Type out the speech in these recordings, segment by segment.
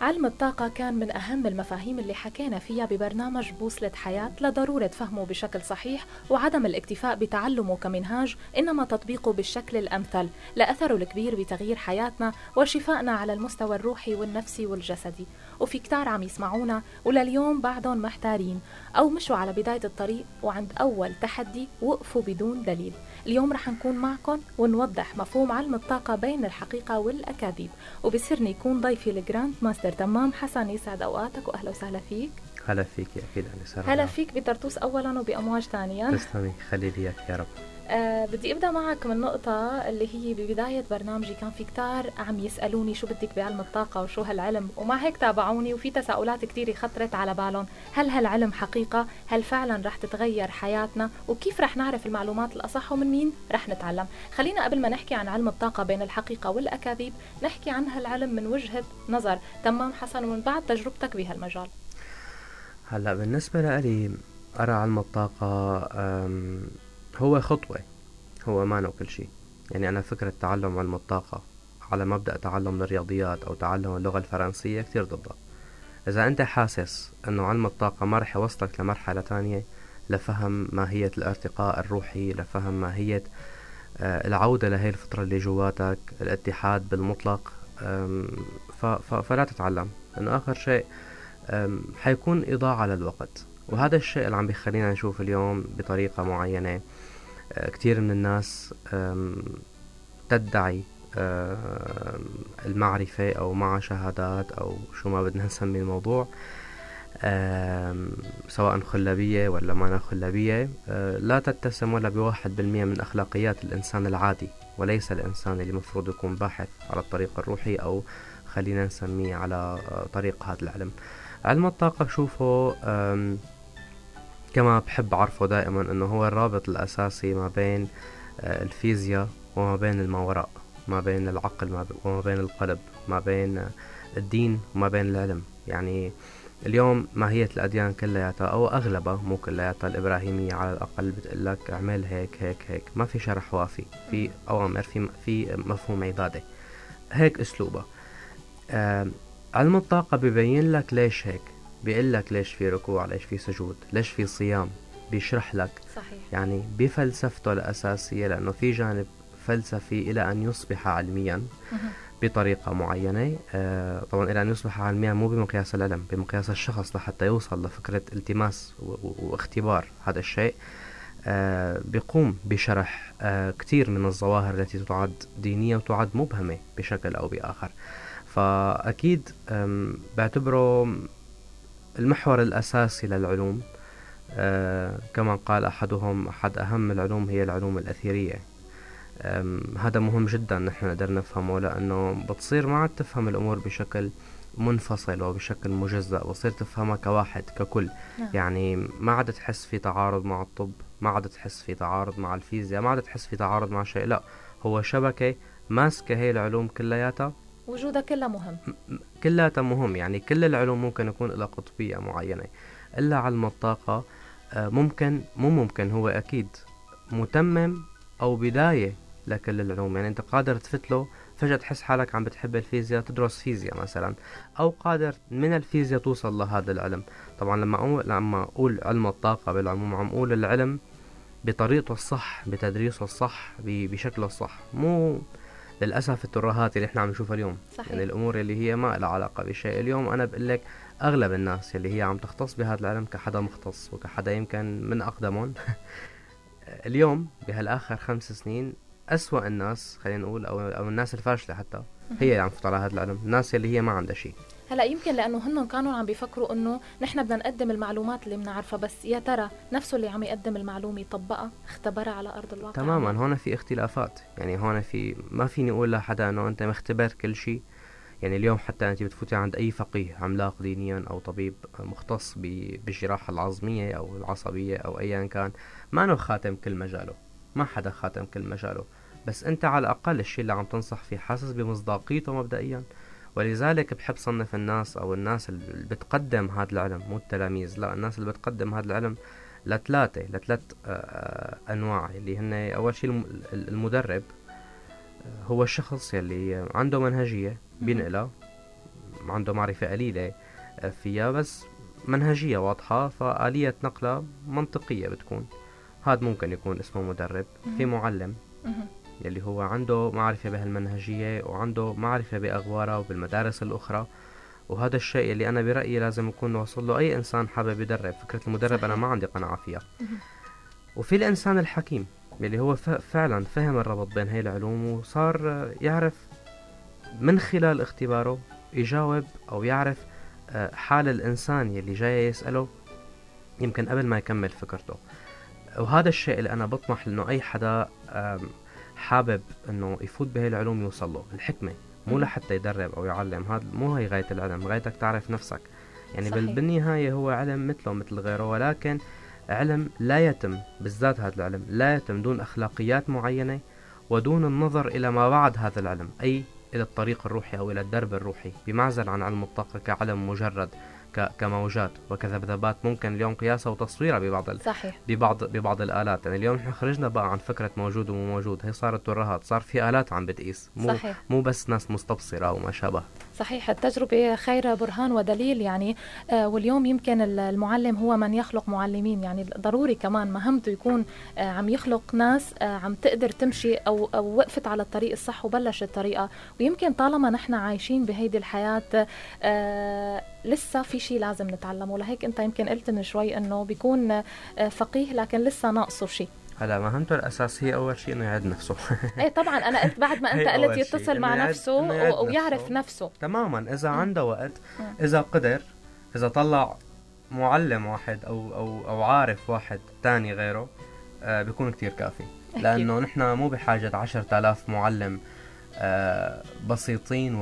علم الطاقة كان من أهم المفاهيم اللي حكينا فيها ببرنامج بوصلة حياة لضرورة فهمه بشكل صحيح وعدم الاكتفاء بتعلمه كمنهاج إنما تطبيقه بالشكل الأمثل لأثره الكبير بتغيير حياتنا وشفائنا على المستوى الروحي والنفسي والجسدي. وفي كتار عم يسمعونا ولليوم بعدهم محتارين أو مشوا على بداية الطريق وعند أول تحدي وقفوا بدون دليل. اليوم رح نكون معكم ونوضح مفهوم علم الطاقة بين الحقيقة والأكاذيب. وبسرني يكون ضيفي ال grand master تمام حسن يسعد أوقاتك وأهلا وسهلا فيك. هلا فيك أكيد أنا هلا فيك بطرطوس أولا وبأمواج ثانيا. تسلمي خلي لي يا رب. أه بدي أبدأ معك من نقطة اللي هي ببداية برنامجي كان في كتار عم يسألوني شو بدك بعلم الطاقة وشو هالعلم ومع هيك تابعوني وفي تساؤلات كتير خطرت على بالهم هل هالعلم حقيقة؟ هل فعلا رح تتغير حياتنا؟ وكيف رح نعرف المعلومات الأصح ومن مين رح نتعلم؟ خلينا قبل ما نحكي عن علم الطاقة بين الحقيقة والأكاذيب نحكي عن هالعلم من وجهة نظر تمام حسن ومن بعد تجربتك بهالمجال هلأ بالنسبة لي أرى علم الطاقة هو خطوة هو ما كل شيء. يعني أنا فكرة تعلم علم الطاقة على مبدأ تعلم الرياضيات أو تعلم اللغة الفرنسية كتير ضدها. إذا أنت حاسس أنه علم الطاقة ما رح يوصلك لمرحلة تانية لفهم ماهية الارتقاء الروحي لفهم ماهية آه، العودة لهي الفطرة اللي جواتك الاتحاد بالمطلق فلا تتعلم. لأنه آخر شيء حيكون إضاعة للوقت. وهذا الشيء اللي عم بيخلينا نشوف اليوم بطريقة معينة. آه، كثير من الناس تدعي المعرفة أو مع شهادات أو شو ما بدنا نسمي الموضوع سواء خلابية ولا ما خلابية. آه، لا تتسم ولا بواحد بالمية من أخلاقيات الإنسان العادي وليس الإنسان اللي مفروض يكون باحث على الطريق الروحي أو خلينا نسميه على طريق هذا العلم. علم الطاقة بشوفه كما بحب أعرفه دائما أنه هو الرابط الأساسي ما بين آه، الفيزياء وما بين الماوراء ما بين العقل وما بين القلب ما بين الدين وما بين العلم. يعني اليوم ماهية الأديان كلياتها أو أغلبها مو كلياتها الإبراهيمية على الأقل بتقلك اعمل هيك هيك هيك. ما في شرح وافي في أوامر في في مفهوم عبادة. هيك أسلوبها. آه علم الطاقة ببين لك ليش هيك. بيقول لك ليش في ركوع ليش في سجود ليش في صيام؟ بيشرح لك. صحيح. يعني بفلسفته الأساسية لأنه في جانب فلسفي إلى أن يصبح علميا بطريقة معينة. آه طبعا إلى أن يصبح علميا مو بمقياس العلم بمقياس الشخص لحتى يوصل لفكرة التماس واختبار هذا الشيء. آه بيقوم بشرح آه كثير من الظواهر التي تعد دينية وتعد مبهمة بشكل أو بآخر. فأكيد بعتبره المحور الأساسي للعلوم أه كما قال أحدهم أحد أهم العلوم هي العلوم الأثيرية هذا مهم جدا نحن نقدر نفهمه لأنه بتصير ما عاد تفهم الأمور بشكل منفصل وبشكل مجزأ بصير تفهمها كواحد ككل نعم. يعني ما عاد تحس في تعارض مع الطب ما عاد تحس في تعارض مع الفيزياء ما عاد تحس في تعارض مع شيء لا هو شبكة ماسكة هي العلوم كلياتها وجودها كلها مهم. كلها مهم. يعني كل العلوم ممكن يكون لها قطبية معينة. إلا علم الطاقة آه، ممكن مو ممكن هو أكيد متمم أو بداية لكل العلوم. يعني أنت قادر تفتله فجأة تحس حالك عم بتحب الفيزياء تدرس فيزياء مثلا أو قادر من الفيزياء توصل لهذا العلم. طبعا لما أقول لما أقول علم الطاقة بالعموم عم أقول العلم بطريقته الصح بتدريسه الصح بشكله الصح. مو للأسف الترهات اللي إحنا عم نشوفها اليوم. صحيح. يعني الأمور اللي هي ما لها علاقة بشيء. اليوم أنا بقول لك أغلب الناس اللي هي عم تختص بهذا العلم كحدا مختص وكحدا يمكن من أقدمهم. اليوم بهالآخر خمس سنين أسوأ الناس خلينا نقول أو أو الناس الفاشلة حتى هي اللي عم تفوت على هذا العلم الناس اللي هي ما عندها شيء. هلا يمكن لأنه هن كانوا عم بيفكروا إنه نحن بدنا نقدم المعلومات اللي بنعرفها بس يا ترى نفسه اللي عم يقدم المعلومة طبقها اختبرها على أرض الواقع؟ تماما هون في اختلافات. يعني هون في ما فيني أقول لحدا إنه أنت مختبر كل شيء. يعني اليوم حتى أنت بتفوتي عند أي فقيه عملاق دينيا أو طبيب مختص بالجراحة العظمية أو العصبية أو ايا كان. ما انه خاتم كل مجاله ما حدا خاتم كل مجاله. بس أنت على الأقل الشيء اللي عم تنصح فيه حاسس بمصداقيته مبدئيا. ولذلك بحب صنف الناس أو الناس اللي بتقدم هذا العلم مو التلاميذ لا الناس اللي بتقدم هذا العلم لثلاثة لثلاث آه، آه، أنواع اللي هن أول شيء المدرب آه، هو الشخص يلي عنده منهجية بينقلها عنده معرفة قليلة فيها بس منهجية واضحة فآلية نقلها منطقية بتكون. هذا ممكن يكون اسمه مدرب في معلم. يلي هو عنده معرفة بهالمنهجية وعنده معرفة بأغوارها وبالمدارس الأخرى. وهذا الشيء اللي أنا برأيي لازم يكون وصل له أي إنسان حابب يدرب. فكرة المدرب صحيح. أنا ما عندي قناعة فيها. وفي الإنسان الحكيم يلي هو فعلا فهم الربط بين هاي العلوم وصار يعرف من خلال اختباره يجاوب أو يعرف آه، حال الإنسان يلي جاي يسأله يمكن قبل ما يكمل فكرته. وهذا الشيء اللي أنا بطمح إنه أي حدا حابب إنه يفوت بهي العلوم يوصل له الحكمة. مو لحتى يدرب أو يعلم هذا مو هي غاية العلم غايتك تعرف نفسك. يعني صحيح. بالنهاية هو علم مثله مثل غيره ولكن علم لا يتم بالذات هذا العلم لا يتم دون أخلاقيات معينة ودون النظر إلى ما بعد هذا العلم أي إلى الطريق الروحي أو إلى الدرب الروحي. بمعزل عن علم الطاقة كعلم مجرد. كموجات. وكذبذبات ممكن اليوم قياسها وتصويرها ببعض صحيح. ببعض ببعض الآلات. يعني اليوم نحن خرجنا بقى عن فكرة موجود ومو موجود. هي صارت ترهات. صار في آلات عم بتقيس. مو صحيح. مو بس ناس مستبصرة وما شابه. صحيح. التجربة خير برهان ودليل يعني. آه واليوم يمكن المعلم هو من يخلق معلمين. يعني ضروري كمان مهمته يكون آه عم يخلق ناس آه عم تقدر تمشي أو, أو وقفت على الطريق الصح وبلشت الطريقة. ويمكن طالما نحن عايشين بهيدي الحياة آه لسه في شيء لازم نتعلمه. لهيك انت يمكن قلت من شوي انه بيكون آه، فقيه لكن لسه ناقصه شيء هلا مهمته الاساسيه أول شيء إنه يعد نفسه. إيه طبعا أنا قلت بعد ما أنت قلت يتصل مع نفسه ويعرف نفسه. نفسه. تماما. إذا عنده وقت إذا قدر إذا طلع معلم واحد أو أو أو عارف واحد ثاني غيره آه بيكون كتير كافي. لأنه نحن مو بحاجة 10000 معلم بسيطين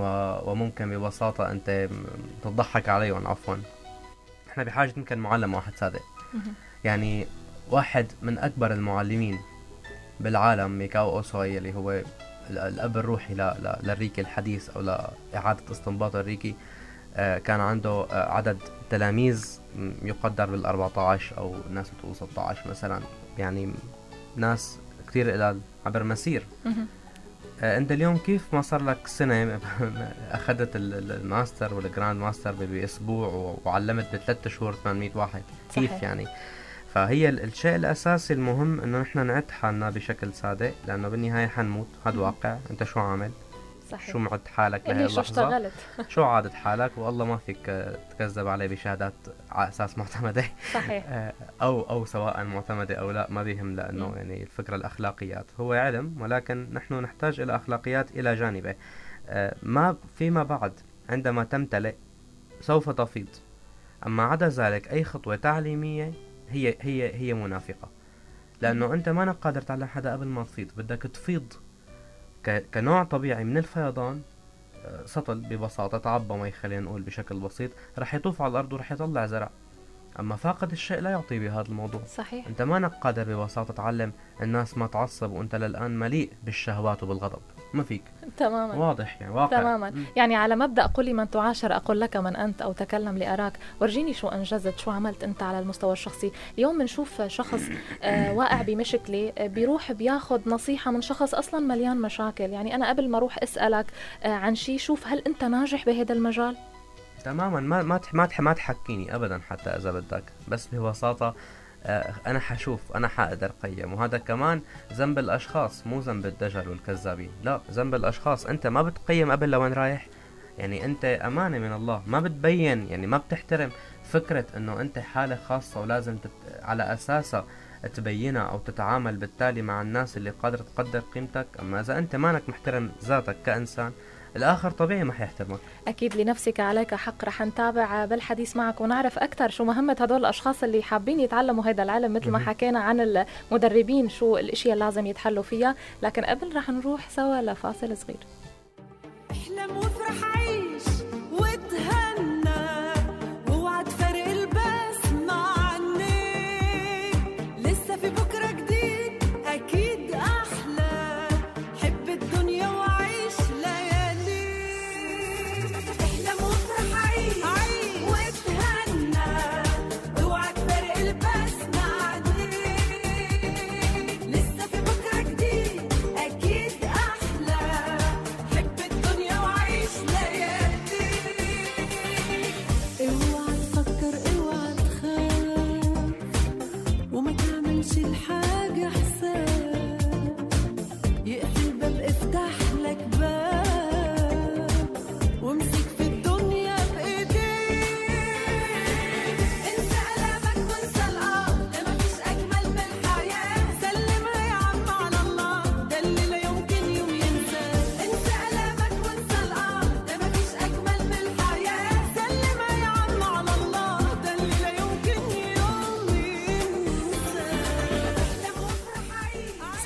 وممكن ببساطة أنت تضحك عليهم عفوا. إحنا بحاجة يمكن معلم واحد صادق. يعني واحد من أكبر المعلمين بالعالم ميكاو أوسوي اللي هو الأب الروحي للريكي الحديث أو لإعادة استنباط الريكي آه، كان عنده آه، عدد تلاميذ يقدر بال 14 أو ناس بتقول 16 مثلا. يعني ناس كثير قلال عبر مسير. انت اليوم كيف ما صار لك سنة؟ أخذت ال master وال grand master بأسبوع وعلمت بثلاث شهور 800 واحد. صحيح. كيف يعني؟ فهي الشيء الأساسي المهم إنه نحن نعد حالنا بشكل صادق لأنه بالنهاية حنموت. هذا واقع. أنت شو عامل؟ صحيح. شو معد حالك لهي اللحظة شو اشتغلت؟ شو عادت حالك؟ والله ما فيك تكذب عليه بشهادات على أساس معتمدة. صحيح. آه، أو أو سواء معتمدة أو لا ما بيهم لأنه يعني الفكرة الأخلاقيات. هو علم ولكن نحن نحتاج إلى أخلاقيات إلى جانبه. آه، ما فيما بعد عندما تمتلئ سوف تفيض. أما عدا ذلك أي خطوة تعليمية هي هي هي منافقة. لأنه أنت ما قادر تعلم حدا قبل ما تفيض. بدك تفيض. كنوع طبيعي من الفيضان آه، سطل ببساطة تعبى مي خلينا نقول بشكل بسيط رح يطوف على الأرض ورح يطلع زرع. أما فاقد الشيء لا يعطي بهذا الموضوع. صحيح. أنت ما قادر ببساطة تعلم الناس ما تعصب وأنت للآن مليء بالشهوات وبالغضب. ما فيك. تماما. واضح يعني واقع. تماما. م. يعني على مبدأ قل من تعاشر أقول لك من أنت أو تكلم لأراك. ورجيني شو أنجزت شو عملت أنت على المستوى الشخصي. اليوم بنشوف شخص آه واقع بمشكلة آه بيروح بياخذ نصيحة من شخص أصلا مليان مشاكل. يعني أنا قبل ما أروح أسألك آه عن شيء شوف هل أنت ناجح بهذا المجال؟ تماما. ما ما ما ما تحكيني ابدا حتى إذا بدك. بس ببساطة أنا حشوف أنا حقدر قيم وهذا كمان ذنب الأشخاص مو ذنب الدجل والكذابين. لا ذنب الأشخاص. أنت ما بتقيم قبل لوين رايح؟ يعني أنت أمانة من الله. ما بتبين يعني ما بتحترم فكرة إنه أنت حالة خاصة ولازم تت... على أساسها تبينها أو تتعامل بالتالي مع الناس اللي قادر تقدر قيمتك. أما إذا أنت مانك محترم ذاتك كإنسان الآخر طبيعي ما حيحترمك. أكيد لنفسك عليك حق رح نتابع بالحديث معك ونعرف أكثر شو مهمة هدول الأشخاص اللي حابين يتعلموا هذا العلم مثل ما حكينا عن المدربين شو الأشياء اللي لازم يتحلوا فيها. لكن قبل رح نروح سوا لفاصل صغير. الحاجة حسن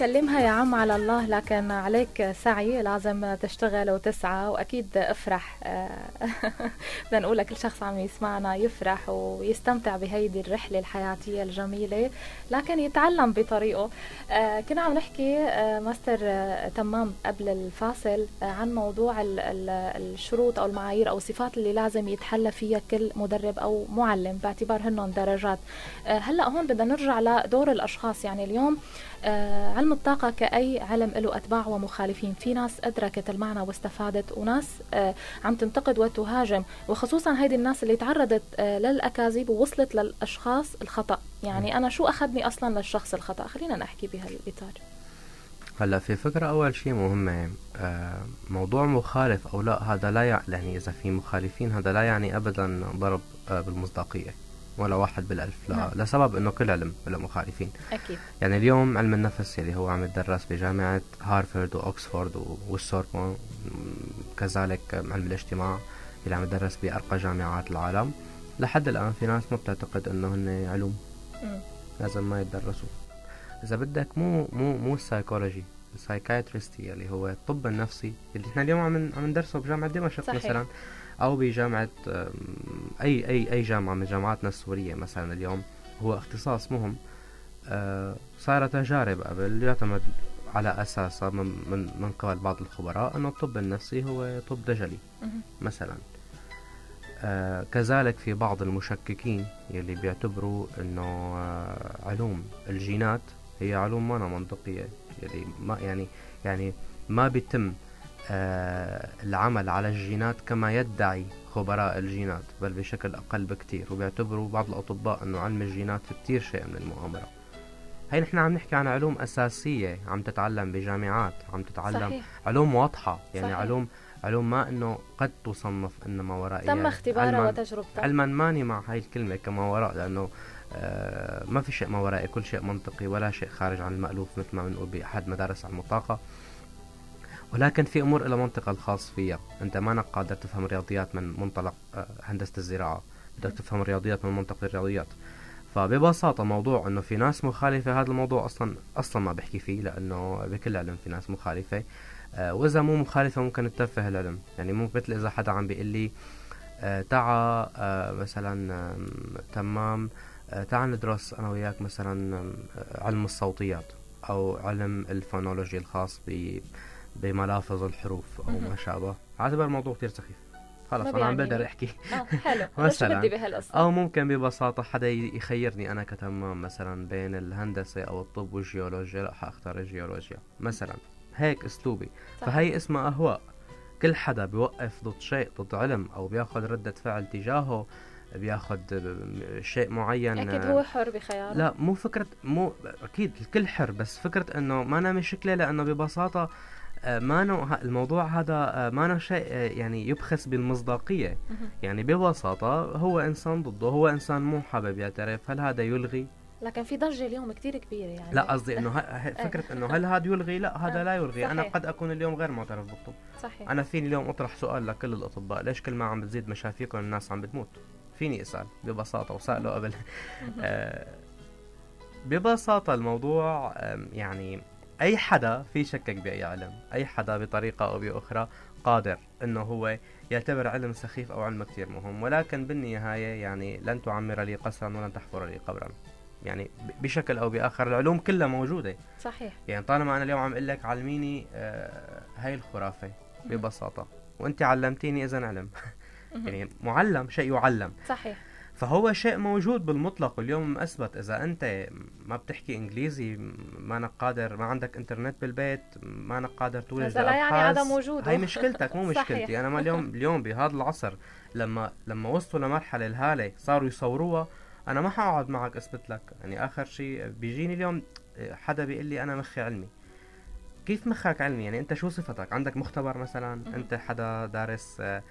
سلمها يا عم على الله لكن عليك سعي. لازم تشتغل وتسعى وأكيد افرح. بدنا نقول لكل شخص عم يسمعنا يفرح ويستمتع بهيدي الرحلة الحياتية الجميلة لكن يتعلم بطريقه. آه، كنا عم نحكي آه، ماستر آه، تمام قبل الفاصل عن موضوع الشروط أو المعايير أو الصفات اللي لازم يتحلى فيها كل مدرب أو معلم باعتبار هنن درجات. هلأ هون بدنا نرجع لدور الأشخاص. يعني اليوم آه علم الطاقة كأي علم له أتباع ومخالفين. في ناس أدركت المعنى واستفادت وناس آه عم تنتقد وتهاجم. وخصوصا هيدي الناس اللي تعرضت آه للأكاذيب ووصلت للأشخاص الخطأ. يعني أنا شو أخذني أصلا للشخص الخطأ؟ خلينا نحكي بهالإطار هلا في فكرة أول شيء مهمة آه، موضوع مخالف أو لا هذا لا يعني إذا في مخالفين هذا لا يعني أبدا ضرب آه، بالمصداقية. ولا واحد بالألف لا نعم. لسبب أنه كل علم له مخالفين أكيد يعني اليوم علم النفس اللي هو عم يتدرس بجامعة هارفرد وأكسفورد والسوربون كذلك علم الاجتماع اللي عم يدرس بأرقى جامعات العالم لحد الآن في ناس ما بتعتقد أنه هن علوم م. لازم ما يتدرسوا إذا بدك مو مو مو السايكولوجي السايكايترستي اللي هو الطب النفسي اللي إحنا اليوم عم عم ندرسه بجامعة دمشق صحيح. مثلا أو بجامعة أي أي أي جامعة من جامعاتنا السورية مثلا اليوم هو اختصاص مهم. آه، صار تجارب قبل يعتمد على اساسها من من من قبل بعض الخبراء إنه الطب النفسي هو طب دجلي مثلا. آه كذلك في بعض المشككين يلي بيعتبروا إنه آه علوم الجينات هي علوم ما منطقية يلي ما يعني يعني ما بيتم العمل على الجينات كما يدعي خبراء الجينات بل بشكل أقل بكتير وبيعتبروا بعض الأطباء أنه علم الجينات في كتير شيء من المؤامرة هي نحن عم نحكي عن علوم أساسية عم تتعلم بجامعات عم تتعلم صحيح. علوم واضحة يعني صحيح. علوم علوم ما إنه قد تصنف إنما ورائيه تم اختبارها وتجربتها علما ماني مع هاي الكلمة كما وراء لأنه آه ما في شيء ما ورائي كل شيء منطقي ولا شيء خارج عن المألوف مثل ما بنقول بأحد مدارس علم الطاقة ولكن في أمور لها منطقها الخاص فيها أنت ما قادر تفهم الرياضيات من منطلق آه، هندسة الزراعة. بدك تفهم الرياضيات من منطق الرياضيات. فببساطة موضوع إنه في ناس مخالفة هذا الموضوع أصلا أصلا ما بحكي فيه لأنه بكل علم في ناس مخالفة. آه وإذا مو مخالفة ممكن تتفه العلم. يعني مو مثل إذا حدا عم بيقول لي آه تعا مثلا تمام تعا ندرس أنا وياك مثلا علم الصوتيات أو علم الفونولوجي الخاص ب بملافظ الحروف أو ما شابه. اعتبر الموضوع كثير سخيف. خلص أنا عم بقدر أحكي. آه حلو. مثلا بدي بهالقصة؟ أو ممكن ببساطة حدا يخيرني أنا كتمام مثلا بين الهندسة أو الطب والجيولوجيا. لا حأختار الجيولوجيا. مثلا هيك أسلوبي. صح. فهي اسمها اهواء كل حدا بيوقف ضد شيء ضد علم أو بياخذ ردة فعل تجاهه بياخذ شيء معين. أكيد هو حر بخياله. لا مو فكرة مو أكيد الكل حر بس فكرة إنه ما أنا مشكله لأنه ببساطة آه، ما الموضوع هذا آه، ما شيء آه، يعني يبخس بالمصداقية. يعني ببساطة هو إنسان ضده هو إنسان مو حابب يعترف. هل هذا يلغي؟ لكن في ضجة اليوم كتير كبيرة يعني. لا قصدي إنه فكرة إنه هل هذا يلغي؟ لا هذا لا يلغي. صحيح. أنا قد أكون اليوم غير معترف بالطب. صحيح. أنا فيني اليوم أطرح سؤال لكل الأطباء ليش كل ما عم بتزيد مشافيكم الناس عم بتموت؟ فيني أسأل ببساطة وسأله قبل. ببساطة الموضوع يعني أي حدا في شكك بأي علم أي حدا بطريقة أو بأخرى قادر إنه هو يعتبر علم سخيف أو علم كثير مهم. ولكن بالنهاية يعني لن تعمر لي قصرا ولن تحفر لي قبرا. يعني بشكل أو بآخر العلوم كلها موجودة. صحيح. يعني طالما أنا اليوم عم أقول لك علميني آه هاي الخرافة ببساطة. وأنت علمتيني إذا علم. يعني معلم شيء يعلم. صحيح. فهو شيء موجود بالمطلق. واليوم أثبت إذا أنت ما بتحكي إنجليزي ما انك قادر ما عندك إنترنت بالبيت ما انك قادر تولد هذا لا يعني عدم وجوده هي مشكلتك مو مشكلتي. أنا ما اليوم اليوم بهذا العصر لما لما وصلوا لمرحلة الهالة صاروا يصوروها أنا ما حقعد معك أثبت لك. يعني آخر شيء بيجيني اليوم حدا بيقول لي أنا مخي علمي. كيف مخك علمي؟ يعني أنت شو صفتك؟ عندك مختبر مثلا؟ أنت حدا دارس آه،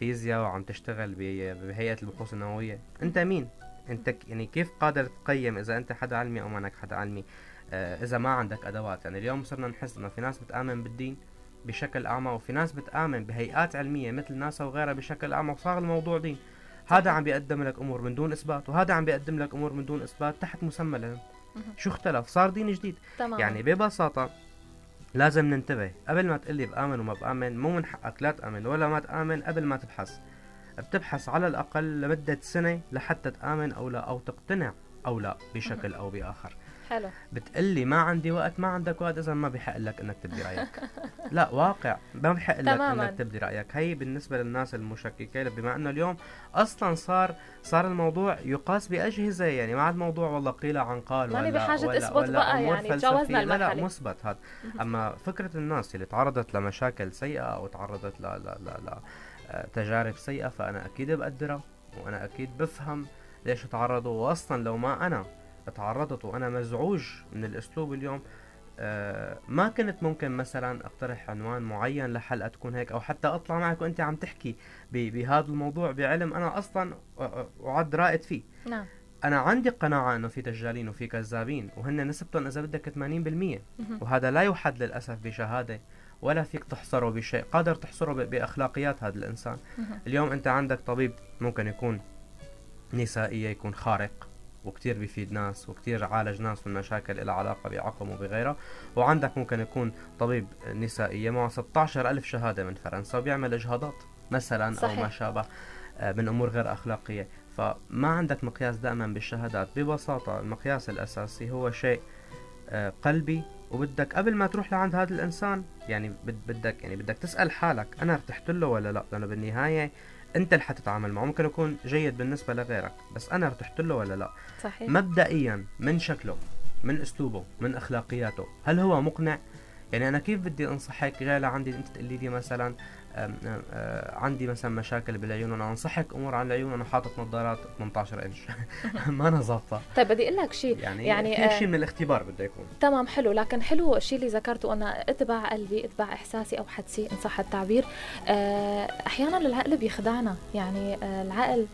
فيزياء وعم تشتغل بهيئة البحوث النووية. أنت مين؟ أنت يعني كيف قادر تقيم إذا أنت حدا علمي أو ما أنك حدا علمي؟ آه إذا ما عندك أدوات. يعني اليوم صرنا نحس إنه في ناس بتآمن بالدين بشكل أعمى وفي ناس بتآمن بهيئات علمية مثل ناسا وغيرها بشكل أعمى وصار الموضوع دين. هذا عم بيقدم لك أمور من دون إثبات وهذا عم بيقدم لك أمور من دون إثبات تحت مسمى العلم. شو اختلف؟ صار دين جديد. تمام. يعني ببساطة لازم ننتبه. قبل ما تقلي بآمن وما بآمن مو من حقك لا تآمن ولا ما تآمن قبل ما تبحث. بتبحث على الأقل لمدة سنة لحتى تآمن أو لا أو تقتنع أو لا بشكل أو بآخر. حلو. بتقلي ما عندي وقت ما عندك وقت إذا ما بحق لك إنك تبدي رأيك. لا واقع. ما بحق لك. إنك تبدي رأيك. هي بالنسبة للناس المشككه بما إنه اليوم أصلا صار صار الموضوع يقاس بأجهزة. يعني ما عاد موضوع والله قيل عن قال ماني ولا بحاجة ولا أثبت ولا بقى أمور يعني. تجاوزنا لا لا المرحلة. مثبت هذا. أما فكرة الناس اللي تعرضت لمشاكل سيئة أو تعرضت ل ل ل ل آه، تجارب سيئة فأنا أكيد بقدرها وأنا أكيد بفهم ليش تعرضوا. واصلا لو ما أنا تعرضت وأنا مزعوج من الاسلوب اليوم آه، ما كنت ممكن مثلا اقترح عنوان معين لحلقة تكون هيك أو حتى أطلع معك وأنت عم تحكي بهذا الموضوع بعلم أنا أصلا أعد رائد فيه. نعم. أنا عندي قناعة إنه في دجالين وفي كذابين وهن نسبتهم إذا بدك 80% وهذا لا يحد للأسف بشهادة ولا فيك تحصره بشيء قادر تحصره بأخلاقيات هذا الإنسان. اليوم أنت عندك طبيب ممكن يكون نسائيه يكون خارق. وكتير بيفيد ناس وكتير عالج ناس من مشاكل لها علاقة بعقم وبغيرها وعندك ممكن يكون طبيب نسائية معه 16 ألف شهادة من فرنسا وبيعمل إجهاضات مثلا صحيح. أو ما شابه آه، من أمور غير أخلاقية. فما عندك مقياس دائما بالشهادات. ببساطة المقياس الأساسي هو شيء آه، قلبي. وبدك قبل ما تروح لعند هذا الإنسان يعني بد- بدك يعني بدك تسأل حالك أنا ارتحت له ولا لا؟ لأنه بالنهاية أنت اللي حتتعامل معه ممكن يكون جيد بالنسبة لغيرك بس أنا ارتحت له ولا لا؟ صحيح. مبدئيا من شكله من أسلوبه من أخلاقياته هل هو مقنع؟ يعني أنا كيف بدي أنصحك جاي لعندي إنت تقولي لي مثلا عندي مثلا مشاكل بالعيون وأنا أنصحك أمور عن العيون وأنا حاطط نظارات 18 إنش. ما أنا ظابطة. طيب بدي أقول لك شيء. يعني, يعني، في آه، شيء من الاختبار بده يكون. تمام حلو. لكن حلو الشيء اللي ذكرته أنا أتبع قلبي أتبع إحساسي أو حدسي إن صح التعبير. آه، أحيانا العقل بيخدعنا. يعني آه، العقل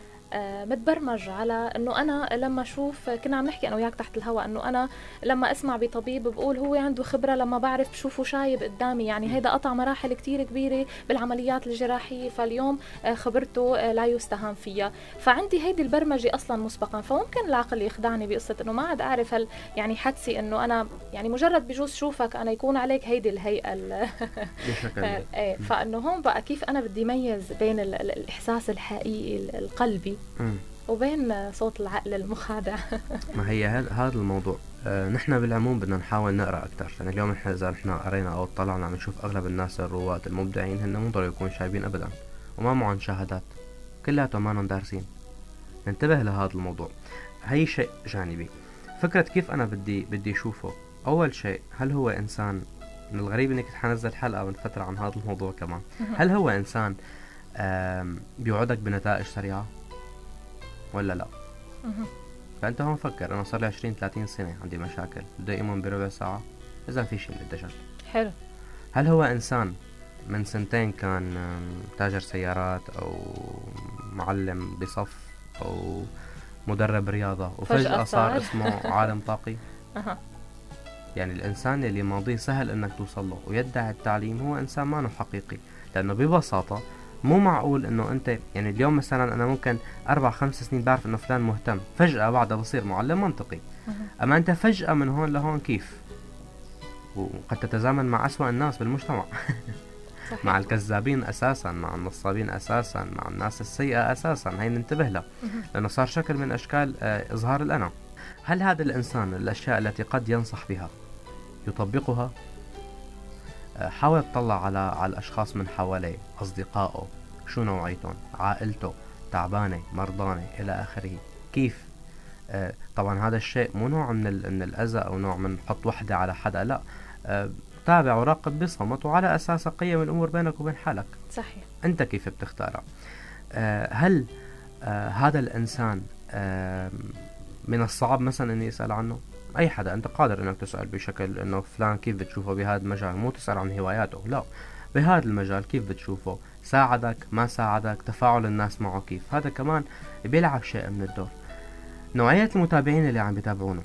متبرمج على إنه أنا لما أشوف كنا عم نحكي أنا وياك تحت الهواء إنه أنا لما أسمع بطبيب بقول هو عنده خبرة لما بعرف بشوفه شايب قدامي. يعني هيدا قطع مراحل كتير كبيرة بالعمليات الجراحية فاليوم آه، خبرته آه، لا يستهان فيها. فعندي هيدي البرمجة أصلا مسبقا فممكن العقل يخدعني بقصة إنه ما عاد أعرف هل يعني حدسي إنه أنا يعني مجرد بجوز شوفك أنا يكون عليك هيدي الهيئة. إيه فإنه هون بقى كيف أنا بدي ميز بين ال- ال- الإحساس الحقيقي ال- مم. وبين صوت العقل المخادع. ما هي هذا الموضوع. آه نحن بالعموم بدنا نحاول نقرأ أكثر. لأن اليوم نحن إذا نحن قرينا أو اطلعنا عم نشوف أغلب الناس الرواد المبدعين هن مو ضروري يكونوا شايبين ابدا. وما معهم شهادات كلياتهم ما دارسين. ننتبه لهذا الموضوع. هي شيء جانبي. فكرة كيف أنا بدي بدي أشوفه. أول شيء هل هو إنسان من الغريب إني كنت حنزل حلقة من فترة عن هذا الموضوع كمان. هل هو إنسان بيوعدك بنتائج سريعة؟ ولا لا. فأنت هون فكر أنا صار لي 20 30 سنة عندي مشاكل بدي ايمن بربع ساعة إذا في شيء من الدجل حلو. هل هو إنسان من سنتين كان تاجر سيارات أو معلم بصف أو مدرب رياضة وفجأة صار. اسمه عالم طاقي؟ أها. يعني الإنسان اللي ماضيه سهل إنك توصل له ويدعي التعليم هو إنسان ما حقيقي لأنه ببساطة مو معقول إنه أنت يعني اليوم مثلا أنا ممكن أربع خمس سنين بعرف إنه فلان مهتم فجأة بعدها بصير معلم منطقي. أما أنت فجأة من هون لهون كيف وقد تتزامن مع أسوأ الناس بالمجتمع صحيح. مع الكذابين أساسا مع النصابين أساسا مع الناس السيئة أساسا هي ننتبه لها. لأنه صار شكل من أشكال آه، إظهار الأنا هل هذا الإنسان الأشياء التي قد ينصح بها يطبقها حاول تطلع على على الأشخاص من حواليه أصدقائه شو نوعيتهم؟ عائلته تعبانة مرضانة إلى آخره. كيف؟ آه، طبعا هذا الشيء مو نوع من ال- من الأذى أو نوع من حط وحدة على حدا لا. آه، تابع وراقب بصمت وعلى اساسه قيم الأمور بينك وبين حالك. صحيح. أنت كيف بتختارها آه، هل آه، هذا الإنسان من الصعب مثلا إني أسأل عنه؟ أي حدا أنت قادر إنك تسأل بشكل إنه فلان كيف بتشوفه بهذا المجال؟ مو تسأل عن هواياته لا. بهذا المجال كيف بتشوفه؟ ساعدك ما ساعدك تفاعل الناس معه كيف؟ هذا كمان بيلعب شيء من الدور. نوعية المتابعين اللي عم بيتابعونه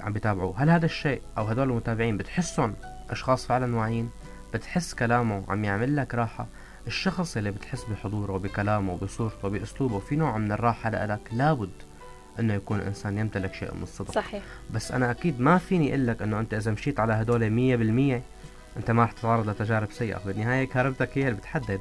عم بيتابعوه هل هذا الشيء أو هدول المتابعين بتحسهم أشخاص فعلا واعيين؟ بتحس كلامه عم يعمل لك راحة؟ الشخص اللي بتحس بحضوره بكلامه بصورته بأسلوبه في نوع من الراحة لإلك لابد إنه يكون إنسان يمتلك شيء من الصدق. صحيح. بس أنا أكيد ما فيني أقول لك إنه أنت إذا مشيت على هدول 100% أنت ما رح تتعرض لتجارب سيئة. بالنهاية كهربتك هي اللي بتحدد.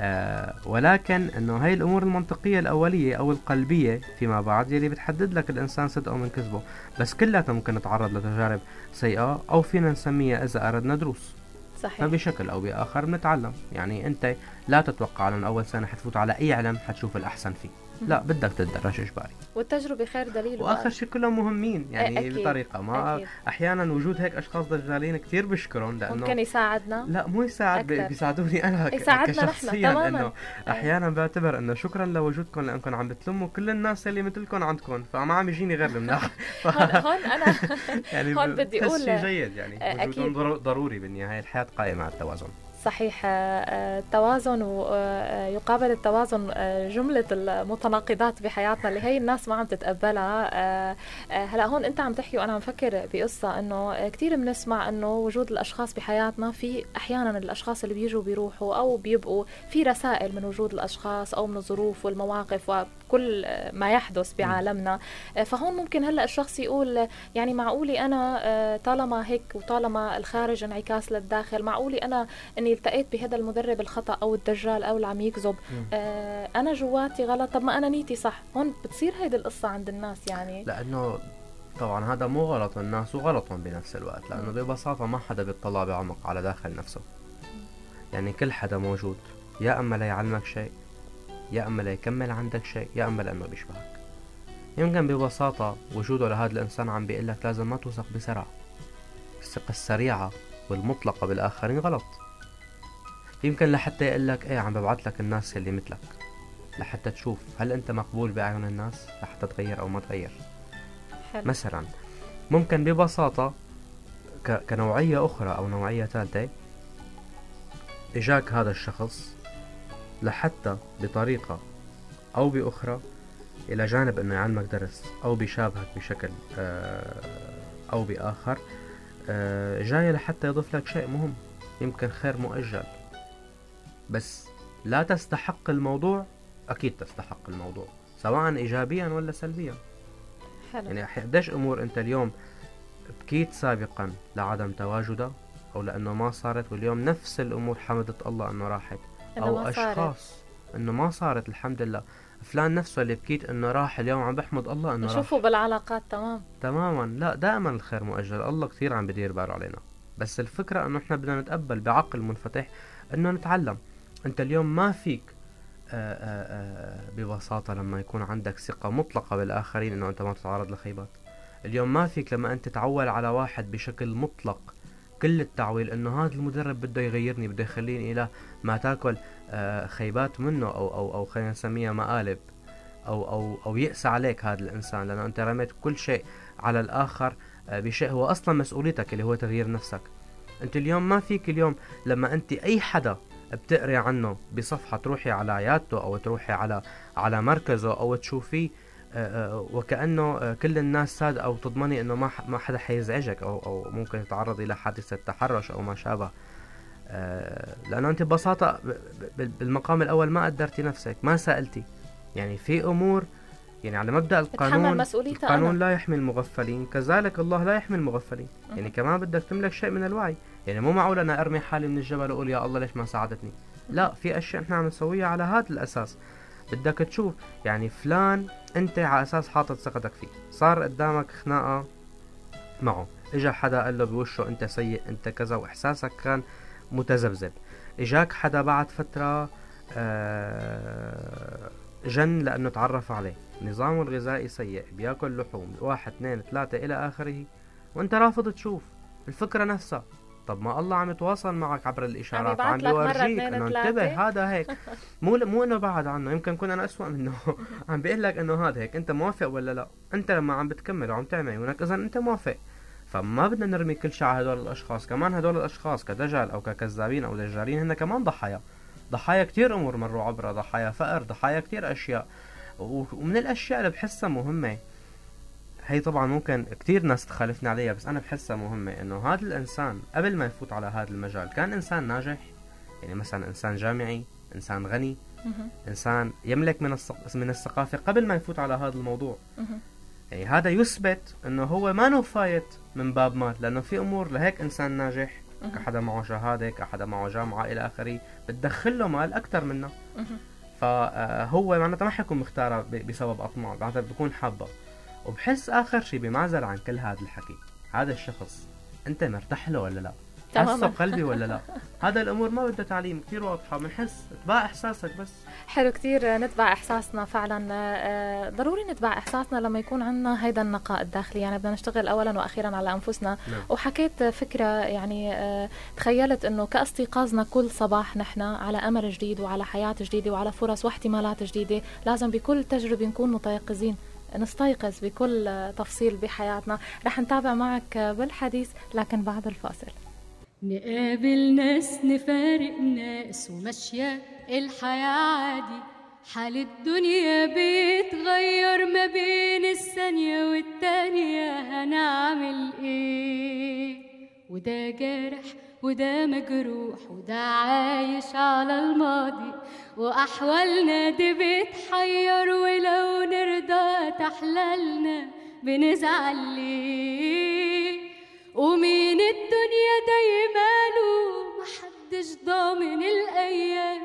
آه ولكن إنه هاي الأمور المنطقية الأولية أو القلبية فيما بعد يلي بتحدد لك الإنسان صدقه من كذبه. بس كلها ممكن نتعرض لتجارب سيئة أو فينا نسميها إذا أردنا دروس. صحيح. فبشكل أو بآخر بنتعلم. يعني أنت لا تتوقع إنه أول سنة حتفوت على أي علم حتشوف الأحسن فيه. لا بدك تتدرج اجباري والتجربة خير دليل وآخر شيء كلهم مهمين يعني أكيد. بطريقة ما أكيد. أحيانا وجود هيك أشخاص دجالين كثير بشكرهم لأنه ممكن يساعدنا لا مو يساعد أكتر. بيساعدوني أنا يساعدنا كشخصيا. إنه أحيانا بعتبر إنه شكرا لوجودكم لأنكم عم بتلموا كل الناس اللي مثلكم عندكم فما عم يجيني غير المناح هون هون أنا يعني هون بدي أقول- شيء جيد يعني وجودهم ضروري بالنهاية الحياة قائمة على التوازن صحيح آه، آه، التوازن ويقابل التوازن آه، جملة المتناقضات بحياتنا اللي هي الناس ما عم تتقبلها. آه، آه، هلا هون انت عم تحكي وأنا عم فكر بقصة انه كثير بنسمع انه وجود الأشخاص بحياتنا في أحيانا الأشخاص اللي بيجوا بيروحوا أو بيبقوا في رسائل من وجود الأشخاص أو من الظروف والمواقف آه، ما يحدث بعالمنا. آه، فهون ممكن هلا الشخص يقول آه، يعني معقولي أنا آه، طالما هيك وطالما الخارج انعكاس للداخل معقولي أنا إني التقيت بهذا المدرب الخطأ أو الدجال أو اللي عم يكذب؟ أنا جواتي غلط؟ طب ما أنا نيتي صح. هون بتصير هيدي القصة عند الناس يعني. لأنه طبعا هذا مو غلط الناس وغلطهم بنفس الوقت لأنه ببساطة ما حدا بيطلع بعمق على داخل نفسه. يعني كل حدا موجود يا إما ليعلمك شيء يا أما ليكمل عندك شيء يا أما لأنه بيشبهك. يمكن ببساطة وجوده لهذا الإنسان عم بيقول لك لازم ما توثق بسرعة. الثقة السريعة والمطلقة بالآخرين غلط. يمكن لحتى يقول لك إيه عم ببعث لك الناس اللي مثلك. لحتى تشوف هل أنت مقبول بأعين الناس؟ لحتى تغير أو ما تغير. حلو. مثلا ممكن ببساطة. كنوعية أخرى أو نوعية ثالثة إجاك هذا الشخص لحتى بطريقة أو بأخرى إلى جانب أنه يعلمك درس أو بيشابهك بشكل آه، أو بآخر آه، جاي لحتى يضيف لك شيء مهم يمكن خير مؤجل. بس لا تستحق الموضوع أكيد تستحق الموضوع سواء إيجابيا ولا سلبيا. حلو. يعني قديش أمور أنت اليوم بكيت سابقا لعدم تواجدها أو لأنه ما صارت واليوم نفس الأمور حمدت الله إنه راحت. أو ما صارت. أشخاص إنه ما صارت الحمد لله. فلان نفسه اللي بكيت إنه راح اليوم عم بحمد الله إنه نشوفه بالعلاقات تمام. تماما. لا دائما الخير مؤجل. الله كثير عم بدير باله علينا. بس الفكرة إنه إحنا بدنا نتقبل بعقل منفتح إنه نتعلم. أنت اليوم ما فيك آآ آآ ببساطة لما يكون عندك ثقة مطلقة بالآخرين إنه أنت ما تتعرض لخيبات. اليوم ما فيك لما أنت تعول على واحد بشكل مطلق كل التعويل إنه هذا المدرب بده يغيرني بده يخليني إلى ما تأكل آه، خيبات منه أو أو أو خلينا نسميها مقالب أو أو أو يأس عليك هذا الإنسان لأنه أنت رميت كل شيء على الآخر آه، بشيء هو أصلا مسؤوليتك اللي هو تغيير نفسك. أنت اليوم ما فيك اليوم لما أنت أي حدا بتقري عنه بصفحة تروحي على عيادته أو تروحي على على مركزه أو تشوفيه وكأنه آه، كل الناس صادقه أو تضمني إنه ما ما حدا حيزعجك أو أو ممكن تتعرض إلى حادثة تحرش أو ما شابه. آه، لأنه أنت ببساطة بالمقام الأول ما قدرتي نفسك ما سألتي. يعني في أمور يعني على مبدأ القانون القانون أنا. لا يحمي المغفلين. كذلك الله لا يحمي المغفلين. يعني كمان بدك تملك شيء من الوعي. يعني مو معقول أنا أرمي حالي من الجبل وأقول يا الله ليش ما ساعدتني؟ لا في أشياء إحنا عم نسويها على هذا الأساس. بدك تشوف يعني فلان انت على أساس حاطط ثقتك فيه. صار قدامك خناقة معه. اجا حدا قال له بوشه انت سيء انت كذا واحساسك كان متذبذب. اجاك حدا بعد فترة آه، جن لأنه تعرف عليه. نظامه الغذائي سيء بياكل لحوم واحد اثنين ثلاثة إلى آخره وأنت رافض تشوف. الفكرة نفسها. طب ما الله عم يتواصل معك عبر الإشارات. يبعت عم بيورجيك ثلاثة. انتبه هذا هيك. مو مو إنه بعد عنه. يمكن كون أنا أسوأ منه. عم بيقول لك إنه هذا هيك. أنت موافق ولا لا؟ أنت لما عم بتكمل وعم تعمل عيونك إذا أنت موافق. فما بدنا نرمي كل شيء على هدول الأشخاص. كمان هدول الأشخاص كدجال أو ككذابين أو دجالين هن كمان ضحايا. ضحايا كتير أمور مروا عبرها ضحايا فقر ضحايا كتير أشياء. و- ومن الأشياء اللي بحسها مهمة هي طبعا ممكن كتير ناس تخالفني عليها بس أنا بحسها مهمة إنه هذا الإنسان قبل ما يفوت على هذا المجال كان إنسان ناجح. يعني مثلا إنسان جامعي إنسان غني إنسان يملك من من الثقافة قبل ما يفوت على هذا الموضوع. يعني هذا يثبت إنه هو ما فايت من باب مال لأنه في أمور لهيك إنسان ناجح. كحدا معه شهادة كحدا معه جامعة إلى آخره بتدخل له مال أكثر منه. فهو معناتها ما حيكون مختارها بسبب أطماع معناتها بكون حابة. وبحس آخر شيء بمعزل عن كل هذا الحكي. هذا الشخص أنت مرتاح له ولا لا؟ حاسه بقلبي ولا لا؟ هذا الأمور ما بدها تعليم كثير واضحة. بنحس اتباع إحساسك بس. حلو كثير نتبع إحساسنا فعلا. آه، ضروري نتبع إحساسنا لما يكون عندنا هيدا النقاء الداخلي. يعني بدنا نشتغل اولا وأخيرا على أنفسنا. نعم. وحكيت فكرة يعني آه، تخيلت إنه كاستيقاظنا كل صباح نحن على امل جديد وعلى حياة جديدة وعلى فرص واحتمالات جديدة لازم بكل تجربة نكون متيقظين. نستيقظ بكل تفصيل بحياتنا. رح نتابع معك بالحديث لكن بعد الفاصل. نقابل ناس نفارق ناس وماشية الحياة عادي حال الدنيا بيتغير ما بين الثانية والتانية هنعمل إيه؟ وده جارح وده مجروح وده عايش على الماضي وأحوالنا دي بتحير ولو نرضى تحللنا بنزعل ليه؟ ومين الدنيا دايماله محدش ضامن الأيام.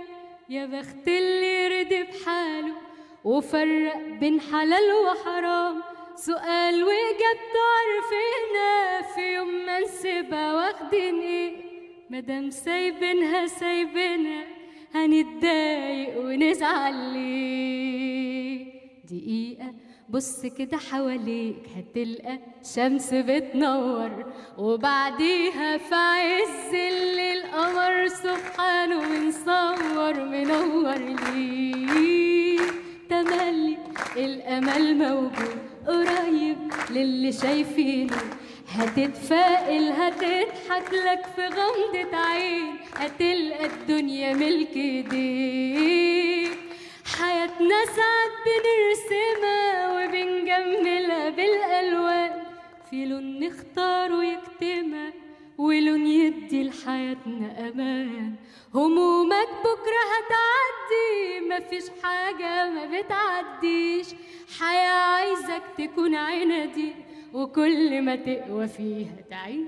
يا بخت اللي رد بحاله وفرق بين حلال وحرام. سؤال وإجابته عارفينها في يوم ما نسيبها واخدين إيه؟ مادام سايبينها سايبينها هنتضايق ونزعل ليه دقيقة بص كده حواليك هتلقى شمس بتنور وبعديها في عز الليل قمر سبحانه منصور منور ليه تملي الأمل موجود قريب للي شايفينه. هتتفائل هتضحك لك في غمضة عين. هتلقى الدنيا ملك ايديك حياتنا ساعات بنرسمها وبنجملها بالألوان. في لون نختاره يكتمها ولون يدي لحياتنا أمان. همومك بكرة هتعدي مفيش حاجة ما بتعديش. حياة عايزك تكون عندي وكل ما تقوى فيها تعيش.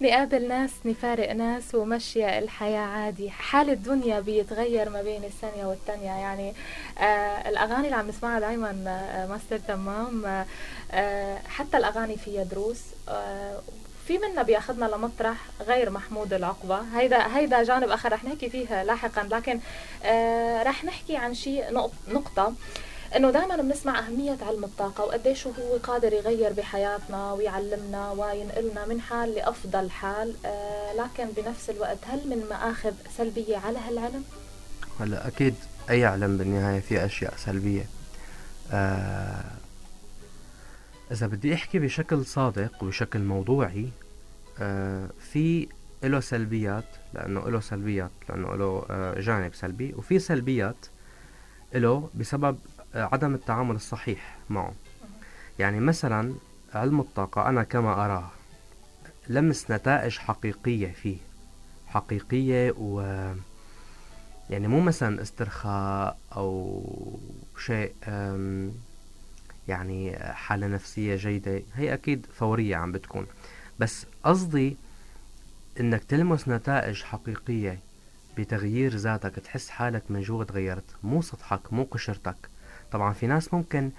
نقابل ناس نفارق ناس ومشي الحياة عادي. حال الدنيا بيتغير ما بين الثانية والثانية. يعني آه الأغاني اللي عم نسمعها دايما آه ماستر تمام. آه, آه حتى الأغاني فيها دروس. آه في منا بيأخذنا لمطرح غير محمود العقبة. هيدا هيدا جانب آخر رح نحكي فيه لاحقا. لكن آه رح نحكي عن شيء نقطة. إنه دائما بنسمع أهمية علم الطاقة وقديش هو قادر يغير بحياتنا ويعلمنا وينقلنا من حال لأفضل حال. آه لكن بنفس الوقت هل من مآخذ سلبية على هالعلم؟ هلا أكيد أي علم بالنهاية فيه أشياء سلبية. آه إذا بدي أحكي بشكل صادق وبشكل موضوعي آه في له سلبيات لأنه له سلبيات لأنه له آه جانب سلبي وفي سلبيات له بسبب عدم التعامل الصحيح معه. يعني مثلا علم الطاقة أنا كما أراه لمس نتائج حقيقية فيه. حقيقية و يعني مو مثلا استرخاء أو شيء يعني حالة نفسية جيدة هي أكيد فورية عم بتكون. بس قصدي إنك تلمس نتائج حقيقية بتغيير ذاتك تحس حالك من جوا تغيرت. مو سطحك مو قشرتك. طبعا في ناس ممكن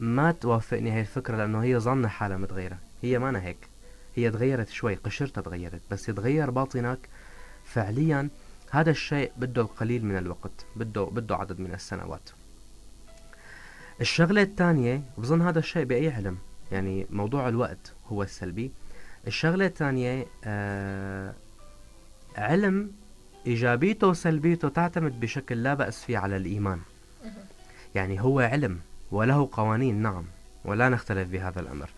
ما توافقني هاي الفكرة لأنه هي ظن حالها متغيرة. هي ما هيك. هي تغيرت شوي قشرتها تغيرت بس يتغير باطنك فعليا. هذا الشيء بده القليل من الوقت بده بده عدد من السنوات. الشغلة الثانية بظن هذا الشيء بأي علم يعني موضوع الوقت هو السلبي. الشغلة الثانية آه علم إيجابيته وسلبيته تعتمد بشكل لا بأس فيه على الإيمان. يعني هو علم وله قوانين نعم ولا نختلف بهذا الأمر.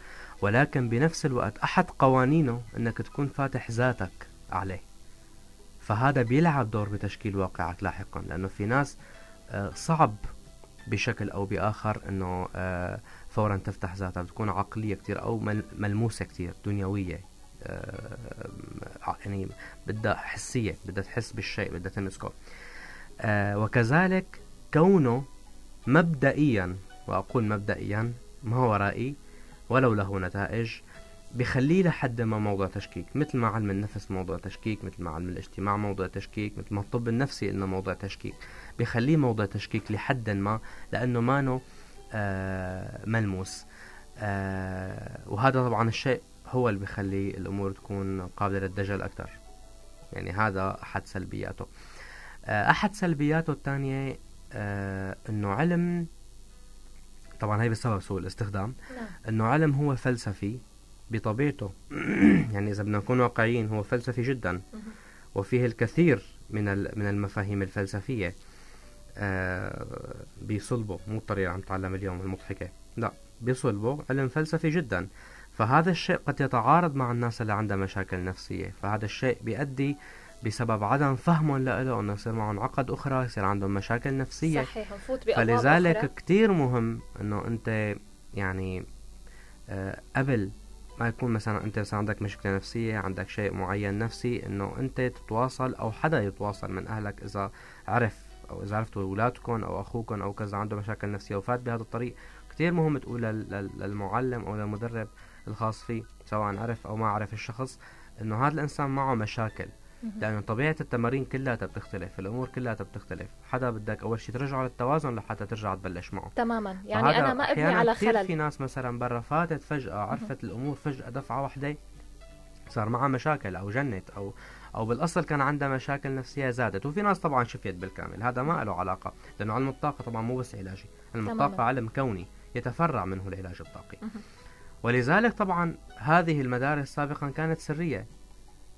ولكن بنفس الوقت أحد قوانينه أنك تكون فاتح ذاتك عليه. فهذا بيلعب دور بتشكيل واقعك لاحقا لأنه في ناس آه، صعب بشكل أو بآخر أنه آه، فورا تفتح ذاتها بتكون عقلية كتير أو ملموسة كتير دنيوية آه، يعني بدها حسية بدها تحس بالشيء بدها تمسكه وكذلك كونه مبدئيا وأقول مبدئيا ما ورائي ولو له نتائج. بخليه لحد ما موضوع تشكيك. مثل ما علم النفس موضوع تشكيك مثل ما علم الاجتماع موضوع تشكيك مثل ما الطب النفسي إنه موضوع تشكيك. بخليه موضوع تشكيك لحد ما لأنه مانو آه ملموس. آه وهذا طبعا الشيء هو اللي بخلي الأمور تكون قابلة للدجل أكثر يعني هذا أحد سلبياته. آه أحد سلبياته الثانية آه إنه علم طبعا هي بسبب سوء الاستخدام نعم. إنه علم هو فلسفي بطبيعته. يعني إذا بدنا نكون واقعيين هو فلسفي جدا. وفيه الكثير من من المفاهيم الفلسفية آه بصلبه مو الطريقة عم تعلم اليوم المضحكة. لا بصلبه علم فلسفي جدا. فهذا الشيء قد يتعارض مع الناس اللي عندها مشاكل نفسية. فهذا الشيء بيؤدي بسبب عدم فهمهم له أنه يصير معهم عقد أخرى يصير عندهم مشاكل نفسية. صحيح نفوت فلذلك أخرى. كتير مهم إنه أنت يعني آه قبل ما يكون مثلا أنت مثلا عندك مشكلة نفسية عندك شيء معين نفسي إنه أنت تتواصل أو حدا يتواصل من أهلك إذا عرف أو إذا عرفتوا اولادكم أو اخوكم أو كذا عنده مشاكل نفسية وفات بهذا الطريق. كتير مهم تقول للمعلم أو للمدرب الخاص فيه سواء عرف أو ما عرف الشخص إنه هذا الإنسان معه مشاكل. لأنه طبيعة التمارين كلها بتختلف الأمور كلها بتختلف. حدا بدك أول شيء ترجعه للتوازن لحتى ترجع تبلش معه. تماما. يعني أنا ما أبني على خلل. في ناس مثلا برا فاتت فجأة عرفت الأمور فجأة دفعة واحدة صار معها مشاكل أو جنت أو أو بالأصل كان عندها مشاكل نفسية زادت. وفي ناس طبعا شفيت بالكامل. هذا ما له علاقة لأنه علم الطاقة طبعا مو بس علاجي. علم الطاقة علم كوني يتفرع منه العلاج الطاقي. ولذلك طبعا هذه المدارس سابقا كانت سرية.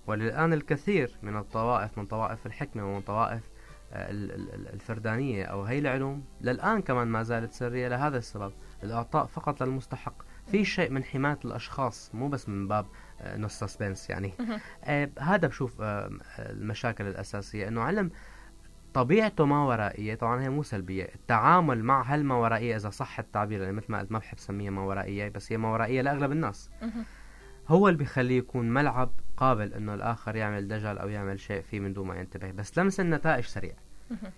وللآن الكثير من الطوائف من طوائف الحكمة ومن طوائف آه، الفردانية أو هي العلوم للآن كمان ما زالت سرية لهذا السبب. الإعطاء فقط للمستحق. في شيء من حماية الأشخاص مو بس من باب آه، نص سسبنس يعني. آه هذا بشوف آه المشاكل الأساسية أنه علم طبيعته ما ورائية. طبعا هي مو سلبية. التعامل مع هالماورائية إذا صح التعبير يعني مثل ما قلت ما بحب سميها ما ورائية بس هي ما ورائية لأغلب الناس. هو اللي بيخليه يكون ملعب قابل إنه الآخر يعمل دجل أو يعمل شيء فيه من دون ما ينتبه. بس لمس النتائج سريع.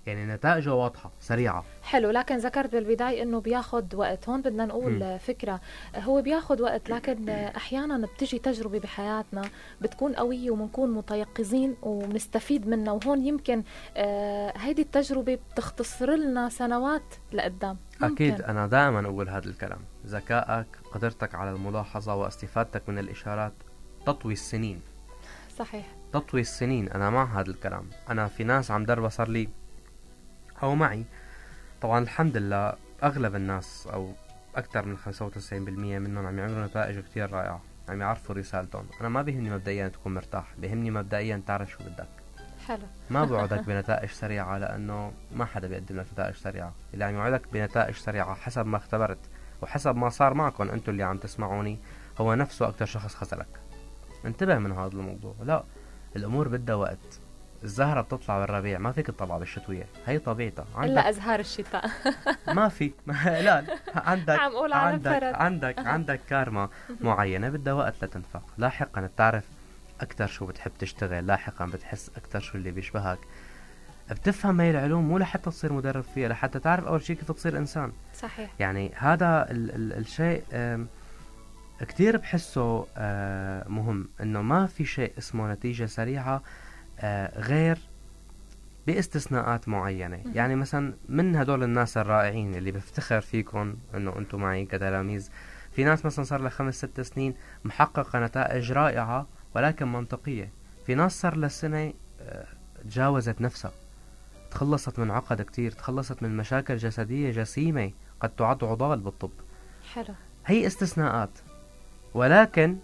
يعني نتائجه واضحة سريعة. حلو لكن ذكرت بالبداية إنه بياخد وقت. هون بدنا نقول م. فكرة. هو بياخد وقت لكن أحيانا بتجي تجربة بحياتنا بتكون قوية وبنكون متيقظين وبنستفيد منها. وهون يمكن آه هيدي التجربة بتختصر لنا سنوات لقدام. ممكن. أكيد أنا دائما أقول هذا الكلام. ذكائك قدرتك على الملاحظة واستفادتك من الإشارات. تطوي السنين. صحيح. تطوي السنين. أنا مع هذا الكلام. أنا في ناس عم دربها صار لي أو معي. طبعا الحمد لله أغلب الناس أو أكثر من 95% منهم عم يعملوا نتائج كثير رائعة. عم يعرفوا رسالتهم. أنا ما بيهمني مبدئيا تكون مرتاح. بيهمني مبدئيا تعرف شو بدك. حلو. ما بوعدك بنتائج سريعة لأنه ما حدا بيقدم لك نتائج سريعة. اللي عم يوعدك بنتائج سريعة حسب ما اختبرت. وحسب ما صار معكم أنتم اللي عم تسمعوني هو نفسه أكثر شخص خذلك. انتبه من هذا الموضوع. لا الأمور بدها وقت. الزهرة بتطلع بالربيع ما فيك تطلع بالشتوية. هي طبيعتها. عندك إلا أزهار الشتاء. ما في. لا عندك عم أقول عندك فرد. عندك عندك كارما معينة بدها وقت لتنفق لاحقا بتعرف أكثر شو بتحب تشتغل لاحقا بتحس أكثر شو اللي بيشبهك. بتفهم هاي العلوم مو لحتى تصير مدرب فيها لحتى تعرف أول شيء كيف تصير إنسان. صحيح. يعني هذا ال ال الشيء كتير بحسه آه، مهم إنه ما في شيء اسمه نتيجة سريعة آه، غير باستثناءات معينة. يعني مثلا من هدول الناس الرائعين اللي بفتخر فيكم إنه أنتم معي كتلاميذ. في ناس مثلا صار لها خمس ست سنين محققة نتائج رائعة ولكن منطقية. في ناس صار لها سنة آه، تجاوزت نفسها. تخلصت من عقد كتير تخلصت من مشاكل جسدية جسيمة قد تعد عضال بالطب. حلو. هي استثناءات. ولكن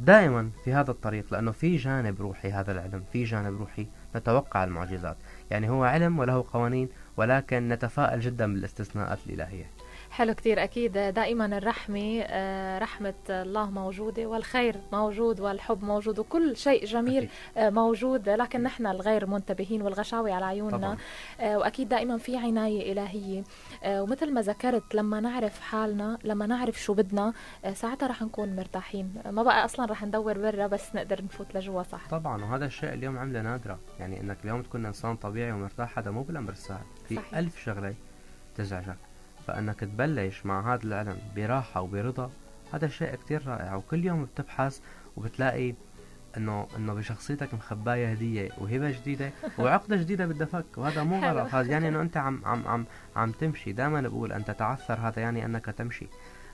دائما في هذا الطريق لأنه في جانب روحي هذا العلم في جانب روحي نتوقع المعجزات. يعني هو علم وله قوانين ولكن نتفائل جدا بالاستثناءات الإلهية. حلو كتير أكيد. دائما الرحمة آه، رحمة الله موجودة والخير موجود والحب موجود وكل شيء جميل أكيد. آه، موجود. لكن نحن الغير منتبهين والغشاوي على عيوننا. طبعا. آه، وأكيد دائما في عناية إلهية. ومثل ما ذكرت لما نعرف حالنا لما نعرف شو بدنا ساعتها رح نكون مرتاحين. ما بقى أصلا رح ندور برا بس نقدر نفوت لجوا صح؟ طبعا. وهذا الشيء اليوم عملة نادرة. يعني إنك اليوم تكون إنسان طبيعي ومرتاح هذا مو بالأمر السهل. في صحيح. ألف شغلة تزعجك. فأنك تبلش مع هذا العلم براحة وبرضا. هذا شيء كتير رائع وكل يوم بتبحث وبتلاقي إنه إنه بشخصيتك مخباية هدية وهبة جديدة وعقدة جديدة بدها فك. وهذا مو غلط هذا يعني إنه أنت عم عم عم عم تمشي. دائما بقول أن تتعثر هذا يعني أنك تمشي.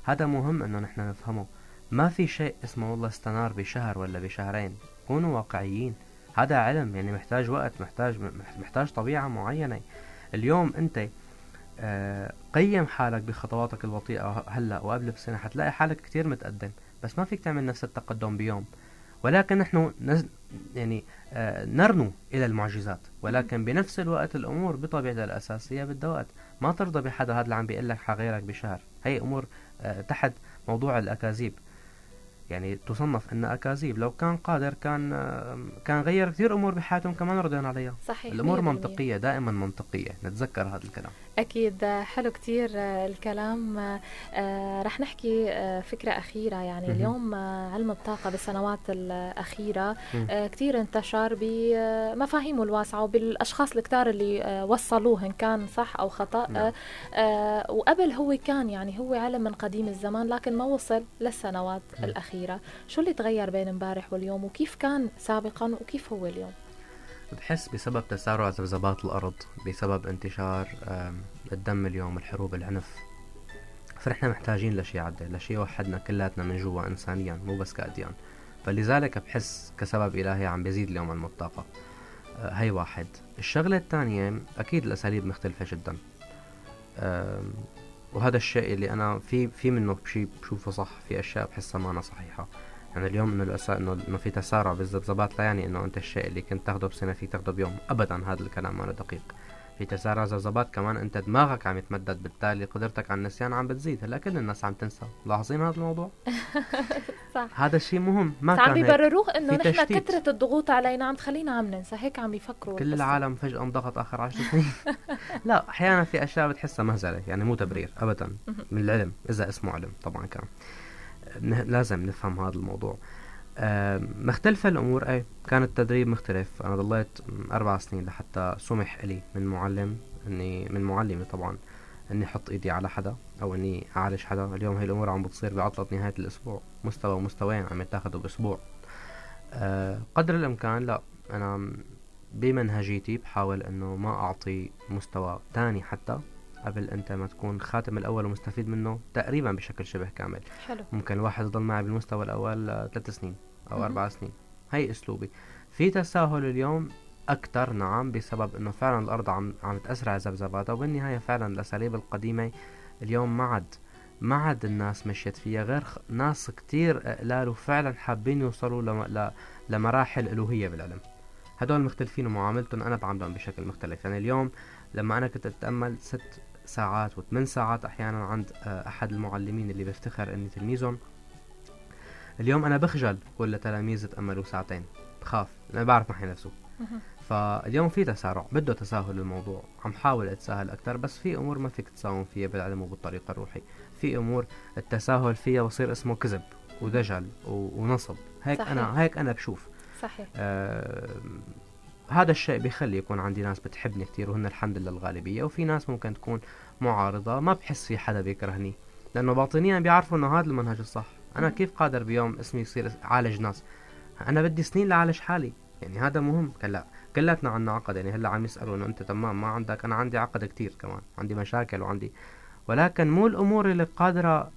هذا مهم إنه نحن نفهمه. ما في شيء اسمه والله استنار بشهر ولا بشهرين. كونوا واقعيين. هذا علم يعني محتاج وقت محتاج محتاج طبيعة معينة. اليوم أنت قيم حالك بخطواتك البطيئة هلأ وقبل بسنة حتلاقي حالك كتير متقدم بس ما فيك تعمل نفس التقدم بيوم. ولكن نحن نز... يعني آه نرنو إلى المعجزات ولكن بنفس الوقت الأمور بطبيعتها الأساسية بدها وقت ما ترضى بحدا هذا اللي عم بيقول لك حغيرك بشهر. هي أمور آه تحت موضوع الأكاذيب. يعني تصنف إنها أكاذيب. لو كان قادر كان كان غير كثير أمور بحياتهم كمان رضينا عليها. صحيح الأمور منطقية دائما منطقية. نتذكر هذا الكلام. أكيد. حلو كثير الكلام. آه، رح نحكي آه، فكرة أخيرة. يعني اليوم آه، علم الطاقة بالسنوات الأخيرة. كثير انتشر بمفاهيمه الواسعة وبالأشخاص الكتار اللي وصلوه إن كان صح أو خطأ. نعم. وقبل هو كان يعني هو علم من قديم الزمان لكن ما وصل للسنوات الأخيرة. شو اللي تغير بين امبارح واليوم؟ وكيف كان سابقا؟ وكيف هو اليوم؟ بتحس بسبب تسارع ذبذبات الأرض بسبب انتشار الدم اليوم الحروب العنف. فنحن محتاجين لشي عدل لشي يوحدنا كلاتنا من جوا إنسانيا مو بس كأديان. فلذلك بحس كسبب إلهي عم بيزيد اليوم علم الطاقة هي واحد. الشغلة الثانية أكيد الأساليب مختلفة جدا. وهذا الشيء اللي أنا في في منه شيء بشوفه صح في أشياء بحسها ما أنا صحيحة. يعني اليوم انه الأسا... إنه إنه في تسارع بالذبذبات لا يعني إنه أنت الشيء اللي كنت تاخده بسنة فيك تاخده بيوم. ابدا هذا الكلام ما دقيق. في تسارع ذبذبات كمان أنت دماغك عم يتمدد. بالتالي قدرتك على النسيان عم بتزيد. هلأ كل الناس عم تنسى. لاحظين هذا الموضوع؟ صح. هذا الشيء مهم. ما كان عم بيبرروه إنه نحن كثرة الضغوط علينا. عم تخلينا عم ننسى. هيك عم بيفكروا كل العالم فجأة انضغط آخر عشر سنين. لا أحيانا في أشياء بتحسها مهزلة. يعني مو تبرير. ابدا. من العلم. إذا اسمه علم طبعا كان. لازم نفهم هذا الموضوع. مختلفة الأمور أي كان التدريب مختلف. أنا ضليت أربع سنين لحتى سمح لي من معلم إني من معلمي طبعا إني أحط إيدي على حدا أو إني أعالج حدا. اليوم هي الأمور عم بتصير بعطلة نهاية الأسبوع مستوى ومستويين عم يتاخدوا بأسبوع. أه قدر الإمكان لا أنا بمنهجيتي بحاول إنه ما أعطي مستوى تاني حتى. قبل أنت ما تكون خاتم الأول ومستفيد منه تقريبا بشكل شبه كامل. حلو. ممكن الواحد يضل معي بالمستوى الأول ثلاث سنين أو أربع سنين. هي أسلوبي. في تساهل اليوم أكثر نعم بسبب إنه فعلا الأرض عم عم تأسرع ذبذباتها وبالنهاية فعلا الأساليب القديمة اليوم ما عاد ما عاد الناس مشيت فيها. غير خ... ناس كتير قلال وفعلا حابين يوصلوا لم... ل... لمراحل ألوهية بالعلم هدول مختلفين ومعاملتهم أنا بعاملهم بشكل مختلف. يعني اليوم لما أنا كنت أتأمل ست ساعات وثمان ساعات أحيانا عند آه، أحد المعلمين اللي بفتخر إني تلميذهم. اليوم أنا بخجل أقول لتلاميذ تأملوا ساعتين. بخاف لاني بعرف ما حينفسوا. فاليوم في تسارع بده تساهل الموضوع. عم حاول أتساهل أكثر بس في أمور ما فيك تساوم فيها بالعلم وبالطريقة الروحي في أمور التساهل فيها بصير اسمه كذب ودجل ونصب. هيك صحيح. أنا هيك أنا بشوف. صحيح. آه هذا الشيء بيخلي يكون عندي ناس بتحبني كثير وهن الحمد لله الغالبية. وفي ناس ممكن تكون معارضة ما بحس في حدا بيكرهني لأنه باطنيا بيعرفوا إنه هذا المنهج الصح. أنا كيف قادر بيوم اسمي يصير عالج ناس؟ أنا بدي سنين لعالج حالي. يعني هذا مهم. كلا كلاتنا عنا عقد. يعني هلأ عم يسألوا إنه أنت تمام ما عندك. أنا عندي عقد كتير كمان. عندي مشاكل وعندي. ولكن مو الأمور اللي قادرة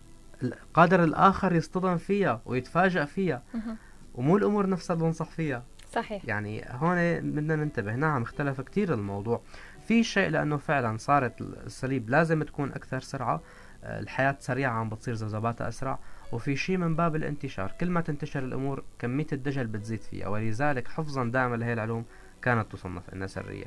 قادر الآخر يصطدم فيها ويتفاجأ فيها. ومو الأمور نفسها اللي بنصح فيها. صحيح. يعني هون بدنا ننتبه نعم اختلف كتير الموضوع. في شيء لأنه فعلا صارت الصليب لازم تكون أكثر سرعة آه، الحياة سريعة عم بتصير ذبذباتها أسرع وفي شيء من باب الانتشار. كل ما تنتشر الأمور كمية الدجل بتزيد فيها ولذلك حفظا دائما لهي العلوم كانت تصنف إنها سرية.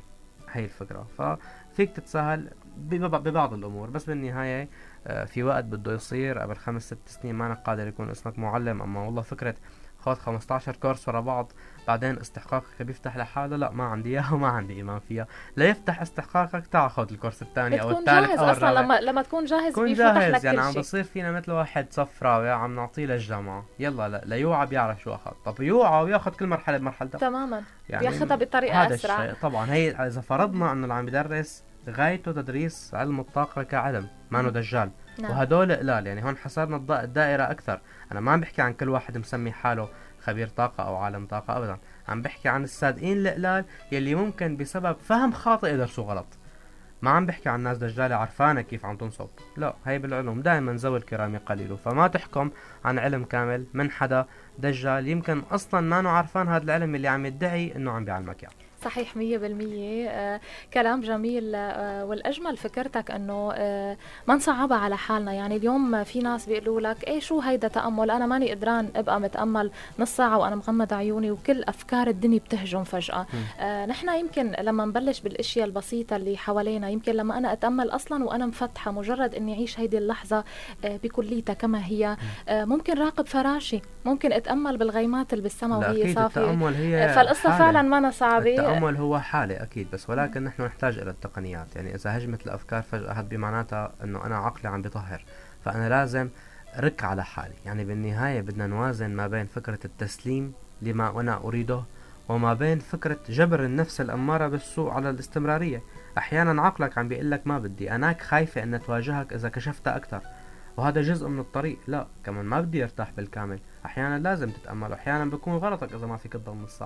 هي الفكرة. فيك تتساهل ببعض الأمور. بس بالنهاية آه، في وقت بده يصير. قبل خمس ست سنين ما قادر يكون اسمك معلم أما والله فكرة خذ 15 كورس ورا بعض بعدين استحقاقك بيفتح لحاله لا ما عندي إياها وما عندي إيمان فيها. ليفتح استحقاقك تعال خذ الكورس الثاني أو الثالث أو أصلا لما لما تكون جاهز تكون جاهز لك يعني عم بصير فينا مثل واحد صفراوي عم نعطيه للجامعه يلا لا ليوعى بيعرف شو أخذ. طب يوعى وياخذ كل مرحلة بمرحلتها تماما. يعني بياخذها بطريقة هذا أسرع. الشيء طبعا هي إذا فرضنا إنه اللي عم يدرس غايته تدريس علم الطاقة كعلم ما إنه دجال. نعم. وهدول قلال يعني هون حسبنا الدائرة أكثر. أنا ما عم بحكي عن كل واحد مسمي حاله خبير طاقة أو عالم طاقة أبدا. عم بحكي عن الصادقين القلال يلي ممكن بسبب فهم خاطئ يدرسوا غلط. ما عم بحكي عن ناس دجالة عرفانة كيف عم تنصب. لا هي بالعلوم. دائما ذوي الكرام قليل فما تحكم عن علم كامل من حدا دجال. يمكن أصلا ما عرفان هذا العلم اللي عم يدعي إنه عم بيعلمك إياه. يعني. صحيح مية بالمية. آه كلام جميل. آه والأجمل فكرتك أنه آه ما نصعبها على حالنا. يعني اليوم في ناس بيقولوا لك إيه شو هيدا تأمل أنا ماني قدران أبقى متأمل نص ساعة وأنا مغمض عيوني وكل أفكار الدنيا بتهجم فجأة. آه نحن يمكن لما نبلش بالأشياء البسيطة اللي حوالينا يمكن لما أنا أتأمل أصلا وأنا مفتحة مجرد أني أعيش هيدي اللحظة آه بكليتها كما هي. ممكن راقب فراشي ممكن أتأمل بالغيمات اللي بالسماء وهي فالقصة حالة. فعلا ما صعبة. التأمل هو حالة أكيد بس ولكن نحن نحتاج إلى التقنيات. يعني إذا هجمت الأفكار فجأة هاد بمعناتها إنه أنا عقلي عم بيطهر فأنا لازم رك على حالي. يعني بالنهاية بدنا نوازن ما بين فكرة التسليم لما أنا أريده وما بين فكرة جبر النفس الأمارة بالسوء على الاستمرارية. أحيانا عقلك عم بيقول لك ما بدي أناك خايفة أن تواجهك إذا كشفتها أكثر. وهذا جزء من الطريق. لا كمان ما بدي أرتاح بالكامل. أحيانا لازم تتأمل واحيانا بيكون غلطك إذا ما فيك تضل نص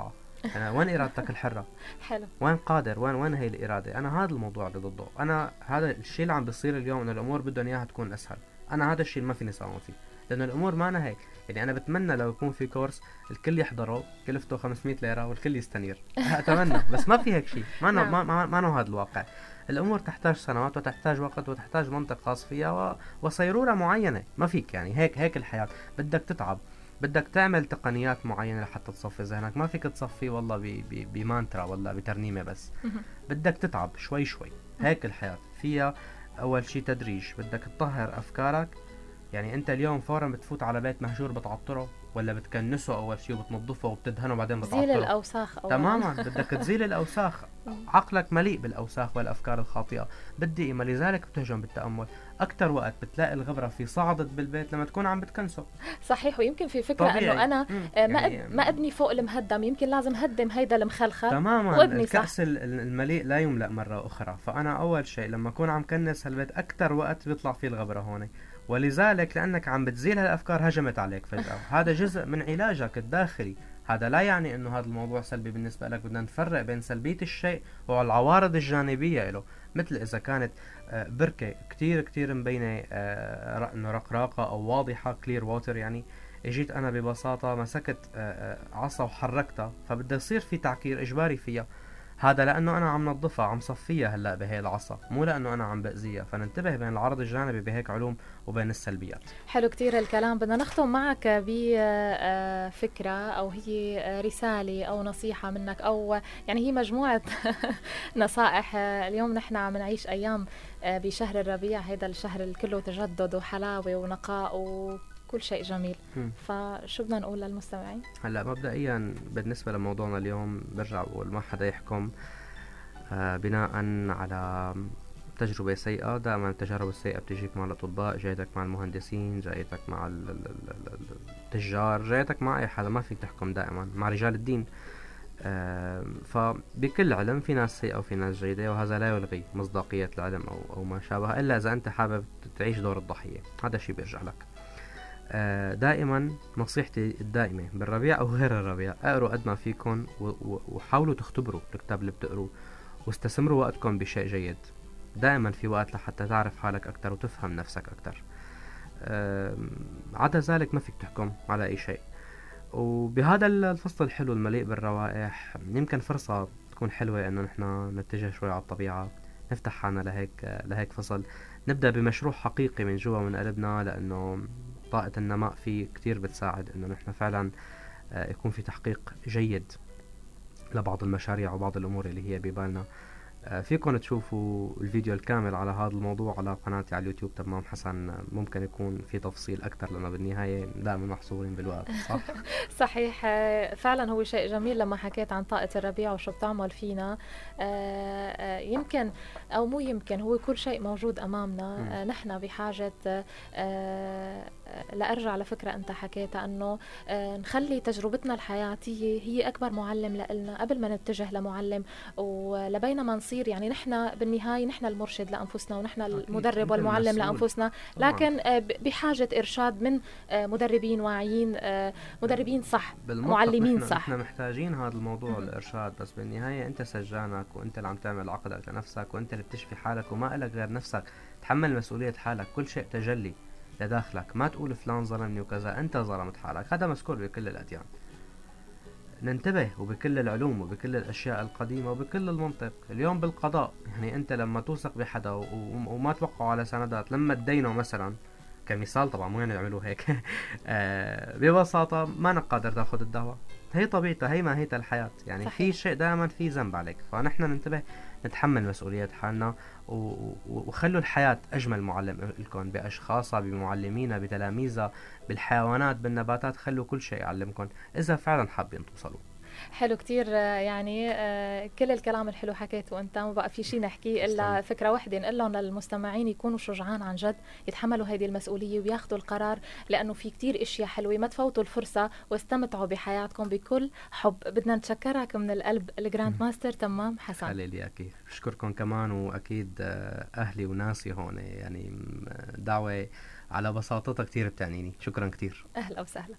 أنا وين إرادتك الحرة؟ حلو. وين قادر؟ وين وين هي الإرادة؟ أنا هذا الموضوع اللي ضده، أنا هذا الشيء اللي عم بيصير اليوم إنه الأمور بدهم إياها تكون أسهل، أنا هذا الشيء اللي ما فيني ساوم فيه، لأنه الأمور ما أنا هيك، يعني أنا بتمنى لو يكون في كورس الكل يحضره كلفته 500 ليرة والكل يستنير، أتمنى. بس ما في هيك شيء، ما نعم. ما ما, ما, ما هذا الواقع. الأمور تحتاج سنوات وتحتاج وقت وتحتاج منطق خاص فيها و... وصيرورة معينة. ما فيك يعني. هيك هيك الحياة. بدك تتعب. بدك تعمل تقنيات معينة لحتى تصفي ذهنك. ما فيك تصفي والله بمانترا ولا بترنيمة بس. بدك تتعب شوي شوي. هيك الحياة. فيها أول شيء تدريج. بدك تطهر أفكارك. يعني أنت اليوم فورا بتفوت على بيت مهجور بتعطره ولا بتكنسه أول شيء وبتنظفه وبتدهنه وبعدين بتعطره. تزيل الأوساخ أولا. تماما. بدك تزيل الأوساخ. عقلك مليء بالأوساخ والأفكار الخاطئة. بدي إما لذلك بتهجم بالتأمل. أكثر وقت بتلاقي الغبرة في صعدت بالبيت لما تكون عم بتكنسه. صحيح ويمكن في فكرة إنه أنا آه، ما يعني ما أبني فوق المهدم يمكن لازم هدم هيدا المخلخل تماما. وأبني الكأس صح. المليء لا يملأ مرة أخرى. فأنا أول شيء لما أكون عم كنس هالبيت أكثر وقت بيطلع فيه الغبرة هون ولذلك لأنك عم بتزيل هالأفكار هجمت عليك فجأة. هذا جزء من علاجك الداخلي. هذا لا يعني إنه هذا الموضوع سلبي بالنسبة لك بدنا نفرق بين سلبية الشيء والعوارض الجانبية له. مثل إذا كانت آه، بركة كتير كتير مبينة آه، إنه رقراقه أو واضحة clear water يعني إجيت أنا ببساطة مسكت آه، عصا وحركتها فبده يصير في تعكير إجباري فيها. هذا لأنه أنا عم نظفها عم صفيها هلأ بهي العصا مو لأنه أنا عم بأذيها. فننتبه بين العرض الجانبي بهيك علوم وبين السلبيات. حلو كتير الكلام. بدنا نختم معك بفكره أو هي رسالة أو نصيحة منك أو يعني هي مجموعة نصائح. اليوم نحن عم نعيش أيام بشهر الربيع هذا الشهر اللي كله تجدد وحلاوة ونقاء و كل شيء جميل. م. فشو بدنا نقول للمستمعين؟ هلا مبدئيا بالنسبة لموضوعنا اليوم برجع بقول ما حدا يحكم آه بناء على تجربة سيئة. دائما التجارب السيئة بتجيك مع الأطباء جايتك مع المهندسين جايتك مع التجار جايتك مع أي حدا ما فيك تحكم دائما مع رجال الدين. آه فبكل علم في ناس سيئة وفي ناس جيدة وهذا لا يلغي مصداقية العلم أو, أو ما شابه إلا إذا أنت حابب تعيش دور الضحية. هذا شيء بيرجع لك. دائما نصيحتي الدائمة بالربيع أو غير الربيع اقروا قد ما فيكم وحاولوا تختبروا الكتاب اللي بتقروه واستثمروا وقتكم بشيء جيد. دائما في وقت لحتى تعرف حالك أكثر وتفهم نفسك أكثر عدا ذلك ما فيك تحكم على أي شيء. وبهذا الفصل الحلو المليء بالروائح يمكن فرصة تكون حلوة إنه نحن نتجه شوي على الطبيعة. نفتح حالنا لهيك لهيك فصل. نبدأ بمشروع حقيقي من جوا من قلبنا لأنه طاقة النماء فيه كتير بتساعد إنه نحن فعلا آه، يكون في تحقيق جيد لبعض المشاريع وبعض الأمور اللي هي ببالنا. آه، فيكم تشوفوا الفيديو الكامل على هذا الموضوع على قناتي على اليوتيوب. تمام حسن ممكن يكون في تفصيل أكثر لأنه بالنهاية دائما محصورين بالوقت صح؟ صحيح. آه، فعلا هو شيء جميل لما حكيت عن طاقة الربيع وشو بتعمل فينا. يمكن أو مو يمكن هو كل شيء موجود أمامنا. نحن بحاجة لارجع لفكرة أنت حكيتها أنه نخلي تجربتنا الحياتية هي أكبر معلم لنا قبل ما نتجه لمعلم ولبينما نصير يعني نحن بالنهاية نحن المرشد لأنفسنا ونحن المدرب والمعلم لأنفسنا. لكن آه، بحاجة إرشاد من آه، مدربين واعيين آه، مدربين صح معلمين صح. نحن محتاجين هذا الموضوع الإرشاد بس بالنهاية أنت سجانك وأنت اللي عم تعمل عقدك لنفسك وأنت اللي بتشفي حالك وما لك غير نفسك. تحمل مسؤولية حالك كل شيء تجلي. لداخلك. ما تقول فلان ظلمني وكذا أنت ظلمت حالك. هذا مذكور بكل الأديان. ننتبه وبكل العلوم وبكل الأشياء القديمة وبكل المنطق. اليوم بالقضاء يعني أنت لما توثق بحدا وما توقعوا على سندات لما تدينه مثلا كمثال طبعا مو يعني يعملوا هيك آه، ببساطة ما قادر تاخذ الدواء. هي طبيعتها هي ماهية الحياة. يعني صحيح. في شيء دائما في ذنب عليك. فنحن ننتبه نتحمل مسؤولية حالنا وخلوا الحياة أجمل معلم لكم بأشخاصها بمعلمينا بتلاميذها بالحيوانات بالنباتات خلوا كل شيء يعلمكم. إذا فعلا حابين توصلوا. حلو كتير آه، يعني آه، كل الكلام الحلو حكيته أنت ما بقى في شيء نحكيه إلا فكرة وحدة نقول لهم للمستمعين يكونوا شجعان عن جد يتحملوا هذه المسؤولية وياخذوا القرار لأنه في كتير إشياء حلوة ما تفوتوا الفرصة واستمتعوا بحياتكم بكل حب. بدنا نتشكرك من القلب ال grand master تمام حسن خليلي أكيد بشكركم كمان وأكيد آه، أهلي وناسي هون يعني دعوة على بساطتها كثير بتعنيني. شكرا كثير أهلا وسهلا.